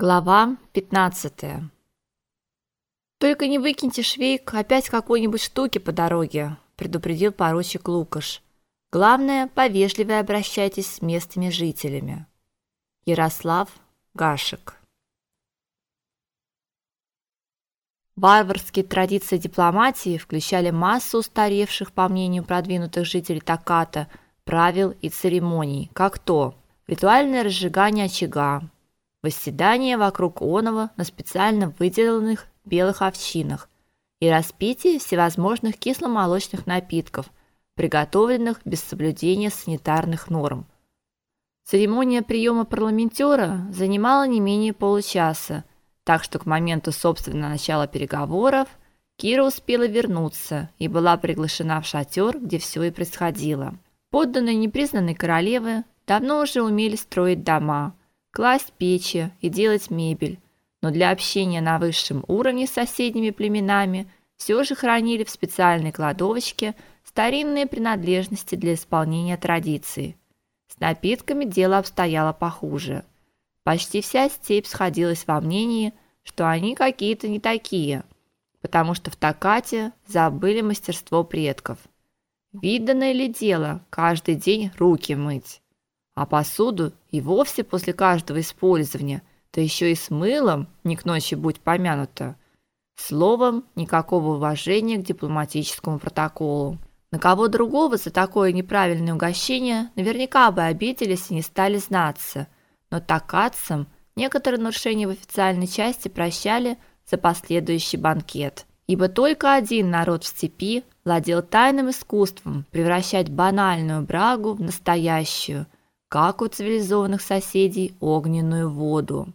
Глава 15. Только не выкиньте швейк опять какой-нибудь штуки по дороге, предупредил поручик Лукаш. Главное, повежливее обращайтесь с местными жителями. Ярослав Гашек. Варварские традиции дипломатии включали массу устаревших, по мнению продвинутых жителей Таката, правил и церемоний, как то ритуальное разжигание очага, восседание вокруг оного на специально выделенных белых овчинах и распитие всевозможных кисломолочных напитков, приготовленных без соблюдения санитарных норм. Церемония приема парламентера занимала не менее получаса, так что к моменту собственного начала переговоров Кира успела вернуться и была приглашена в шатер, где все и происходило. Подданные непризнанной королевы давно уже умели строить дома – класть печи и делать мебель, но для общения на высшем уровне с соседними племенами все же хранили в специальной кладовочке старинные принадлежности для исполнения традиций. С напитками дело обстояло похуже. Почти вся степь сходилась во мнении, что они какие-то не такие, потому что в Такате забыли мастерство предков. Виданное ли дело каждый день руки мыть? А посуду и вовсе после каждого использования, да еще и с мылом, не к ночи будь помянуто. Словом, никакого уважения к дипломатическому протоколу. На кого другого за такое неправильное угощение наверняка бы обиделись и не стали знаться, но такатцам некоторые нарушения в официальной части прощали за последующий банкет. Ибо только один народ в степи владел тайным искусством превращать банальную брагу в настоящую – как у цивилизованных соседей, огненную воду.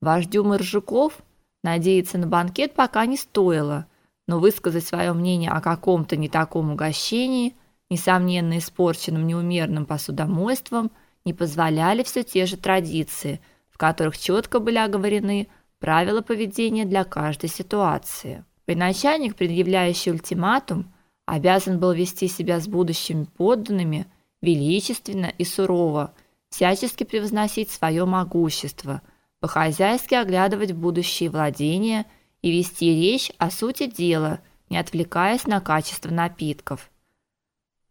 Вождю моржуков надеяться на банкет пока не стоило, но высказать свое мнение о каком-то не таком угощении, несомненно испорченном неумерным посудомойством, не позволяли все те же традиции, в которых четко были оговорены правила поведения для каждой ситуации. Военачальник, предъявляющий ультиматум, обязан был вести себя с будущими подданными величественно и сурово, всячески превозносить свое могущество, по-хозяйски оглядывать будущие владения и вести речь о сути дела, не отвлекаясь на качество напитков.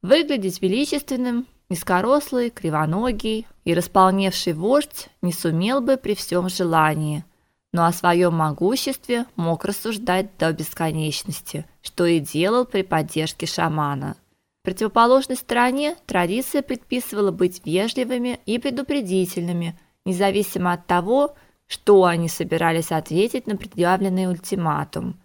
Выглядеть величественным, низкорослый, кривоногий и располневший вождь не сумел бы при всем желании, но о своем могуществе мог рассуждать до бесконечности, что и делал при поддержке шамана – противоположной стороне традиция предписывала быть вежливыми и предупредительными, независимо от того, что они собирались ответить на предъявленный ультиматум.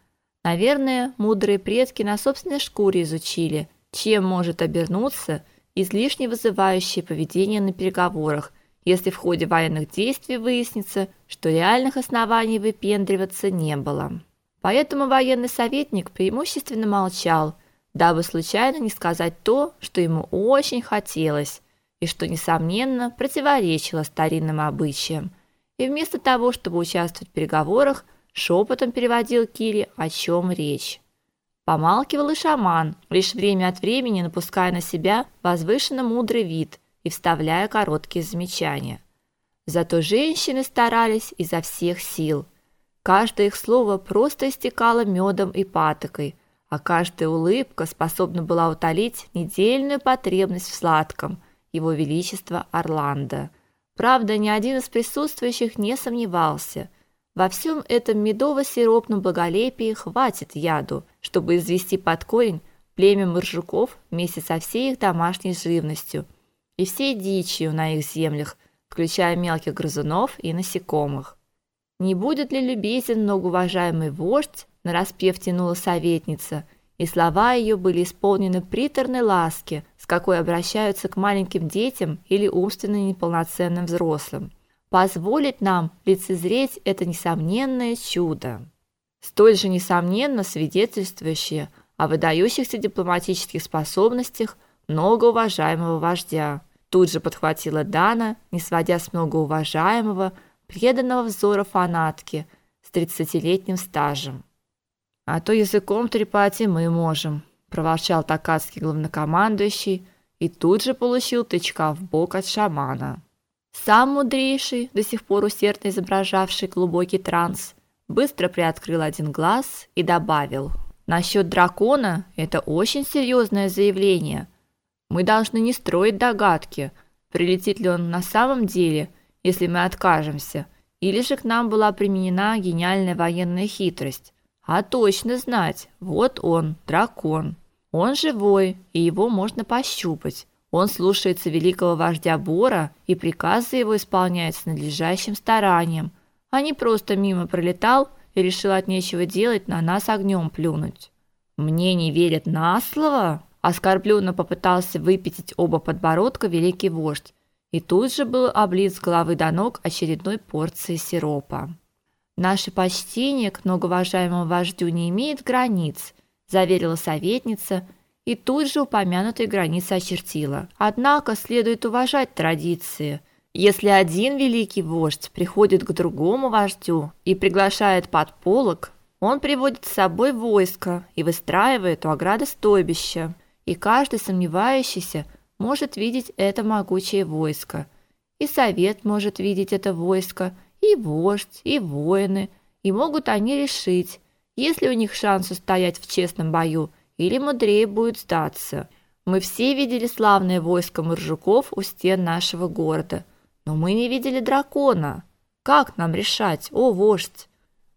Наверное, мудрые предки на собственной шкуре изучили, чем может обернуться излишне вызывающее поведение на переговорах, если в ходе военных действий выяснится, что реальных оснований выпендриваться не было. Поэтому военный советник преимущественно молчал – дабы случайно не сказать то, что ему очень хотелось и что несомненно противоречило старинным обычаям. И вместо того, чтобы участвовать в переговорах, шепотом переводил Кире, о чем речь. Помалкивал и шаман, лишь время от времени напуская на себя возвышенно мудрый вид и вставляя короткие замечания. Зато женщины старались изо всех сил. Каждое их слово просто истекало медом и патокой – а каждая улыбка способна была утолить недельную потребность в сладком его величества Орландо. Правда, ни один из присутствующих не сомневался. Во всем этом медово-сиропном благолепии хватит яду, чтобы извести под корень племя моржуков вместе со всей их домашней живностью и всей дичью на их землях, включая мелких грызунов и насекомых. Не будет ли любезен многоуважаемый вождь нараспев тянула советница, и слова ее были исполнены приторной ласки, с какой обращаются к маленьким детям или умственно неполноценным взрослым. Позволить нам лицезреть это несомненное чудо, столь же несомненно свидетельствующее о выдающихся дипломатических способностях многоуважаемого вождя. Тут же подхватила Дана, не сводя с многоуважаемого, преданного взора фанатки с тридцатилетним стажем. А то языком трепать и мы можем, проворчал такатский главнокомандующий и тут же получил тычка в бок от шамана. Сам мудрейший, до сих пор усердно изображавший глубокий транс, быстро приоткрыл один глаз и добавил: "Насчет дракона это очень серьезное заявление. Мы должны не строить догадки, прилетит ли он на самом деле, если мы откажемся, или же к нам была применена гениальная военная хитрость, а точно знать, вот он, дракон. Он живой, и его можно пощупать. Он слушается великого вождя Бора, и приказы его исполняет с надлежащим старанием, а не просто мимо пролетал и решил от нечего делать на нас огнем плюнуть. Мне не верят на слово, оскорбленно попытался выпятить оба подбородка великий вождь, и тут же был облит с головы до ног очередной порцией сиропа. Наше почтение к многоуважаемому вождю не имеет границ, заверила советница и тут же упомянутые границы очертила. Однако следует уважать традиции. Если один великий вождь приходит к другому вождю и приглашает под полог, он приводит с собой войско и выстраивает у ограды стойбище, и каждый сомневающийся может видеть это могучее войско, и совет может видеть это войско, и вождь, и воины, и могут они решить, есть ли у них шанс устоять в честном бою или мудрее будет сдаться. Мы все видели славное войско моржуков у стен нашего города, но мы не видели дракона. Как нам решать, о вождь?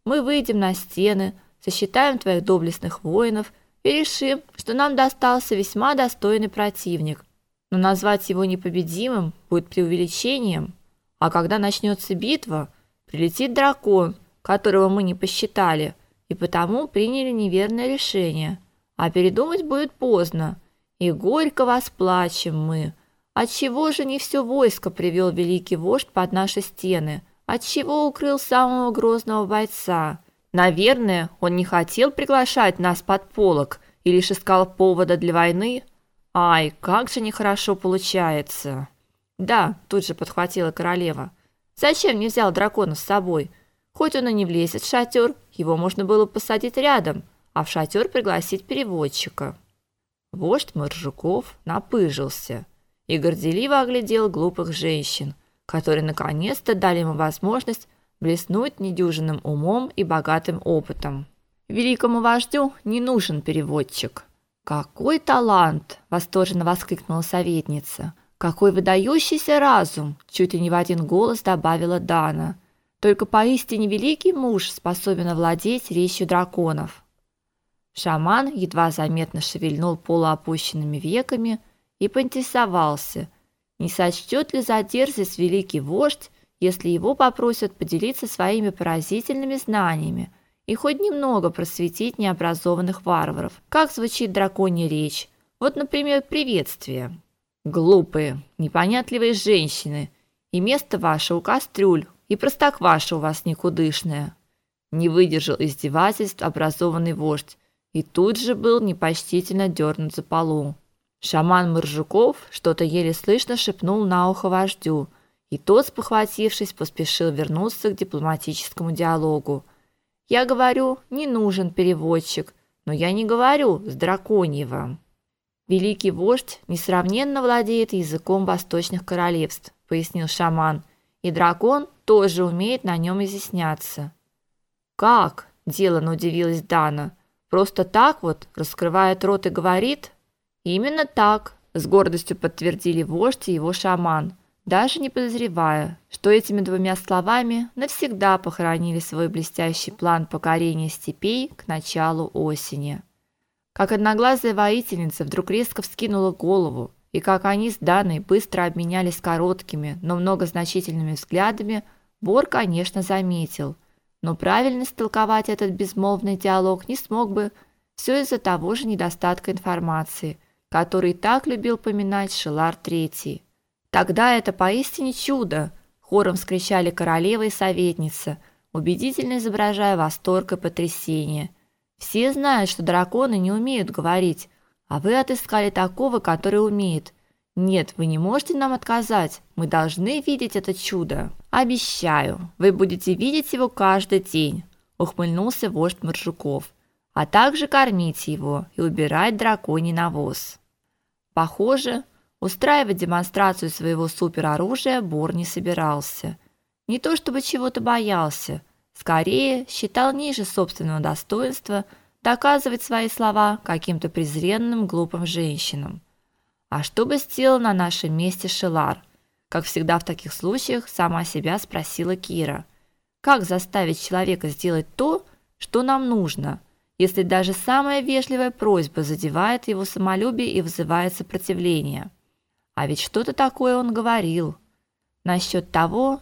Мы выйдем на стены, сосчитаем твоих доблестных воинов и решим, что нам достался весьма достойный противник. Но назвать его непобедимым будет преувеличением. А когда начнется битва, прилетит дракон, которого мы не посчитали, и потому приняли неверное решение. А передумать будет поздно, и горько восплачем мы. Отчего же не все войско привел великий вождь под наши стены? Отчего укрыл самого грозного бойца? Наверное, он не хотел приглашать нас под полог и лишь искал повода для войны. Ай, как же нехорошо получается. Да, тут же подхватила королева. Зачем не взял дракона с собой? Хоть он и не влезет в шатер, его можно было посадить рядом, а в шатер пригласить переводчика. Вождь Моржуков напыжился и горделиво оглядел глупых женщин, которые наконец-то дали ему возможность блеснуть недюжинным умом и богатым опытом. Великому вождю не нужен переводчик. Какой талант, восторженно воскликнула советница. Какой выдающийся разум, чуть ли не в один голос добавила Дана. Только поистине великий муж способен овладеть речью драконов. Шаман едва заметно шевельнул полуопущенными веками и поинтересовался, не сочтет ли за дерзость великий вождь, если его попросят поделиться своими поразительными знаниями и хоть немного просветить необразованных варваров. Как звучит драконья речь? Вот, например, приветствие. Глупые, непонятливые женщины, и место ваше у кастрюль, и простокваша у вас никудышная. Не выдержал издевательств образованный вождь и тут же был непочтительно дернут за полу. Шаман Мыржуков что-то еле слышно шепнул на ухо вождю, и тот, спохватившись, поспешил вернуться к дипломатическому диалогу. Я говорю, не нужен переводчик, но я не говорю с драконьего. Великий вождь несравненно владеет языком восточных королевств, пояснил шаман. И дракон тоже умеет на нем изъясняться. Как? делано удивилась Дана. Просто так вот раскрывает рот и говорит? Именно так, с гордостью подтвердили вождь и его шаман, даже не подозревая, что этими двумя словами навсегда похоронили свой блестящий план покорения степей к началу осени как одноглазая воительница вдруг резко вскинула голову, и как они с Даной быстро обменялись короткими, но многозначительными взглядами, Бор, конечно, заметил, но правильно истолковать этот безмолвный диалог не смог бы. Все из-за того же недостатка информации, который так любил поминать Шелар III. Тогда это поистине чудо, хором вскричали королева и советница, убедительно изображая восторг и потрясение – все знают, что драконы не умеют говорить, а вы отыскали такого, который умеет. Нет, вы не можете нам отказать. Мы должны видеть это чудо. Обещаю, вы будете видеть его каждый день, ухмыльнулся вождь Маржуков. А также кормить его и убирать драконий навоз. Похоже, Устраивать демонстрацию своего супероружия Бор не собирался. Не то чтобы чего-то боялся, скорее считал ниже собственного достоинства доказывать свои слова каким-то презренным глупым женщинам. А что бы сделал на нашем месте Шелар? Как всегда в таких случаях, сама себя спросила Кира. Как заставить человека сделать то, что нам нужно, если даже самая вежливая просьба задевает его самолюбие и вызывает сопротивление? А ведь что-то такое он говорил насчет того,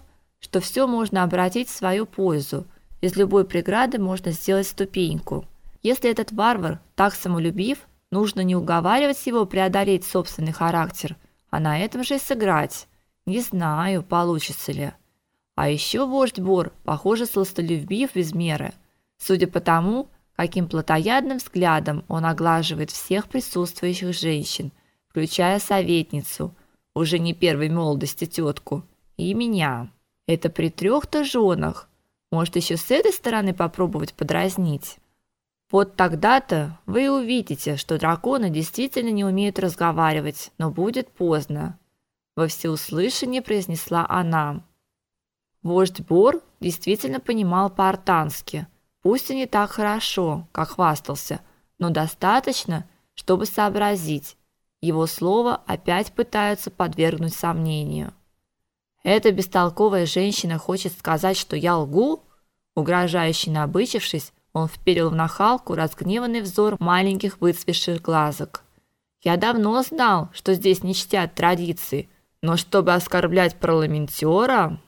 что все можно обратить в свою пользу. Из любой преграды можно сделать ступеньку. Если этот варвар так самолюбив, нужно не уговаривать его преодолеть собственный характер, а на этом же и сыграть. Не знаю, получится ли. А еще вождь Бор, похоже, сластолюбив без меры. Судя по тому, каким плотоядным взглядом он оглаживает всех присутствующих женщин, включая советницу, уже не первой молодости тетку, и меня. Это при трех-то женах. Может, еще с этой стороны попробовать подразнить? Вот тогда-то вы увидите, что драконы действительно не умеют разговаривать, но будет поздно. Во всеуслышание произнесла она. Вождь Бор действительно понимал по-артански – Пусть и не так хорошо, как хвастался, но достаточно, чтобы сообразить. Его слово опять пытаются подвергнуть сомнению. Эта бестолковая женщина хочет сказать, что я лгу? Угрожающе набычившись, он вперил в нахалку разгневанный взор маленьких выцветших глазок. Я давно знал, что здесь не чтят традиции, но чтобы оскорблять парламентера...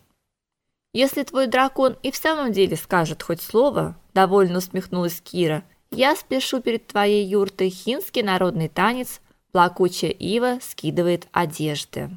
Если твой дракон и в самом деле скажет хоть слово, довольно усмехнулась Кира. Я спешу перед твоей юртой хинский народный танец, плакучая ива скидывает одежды.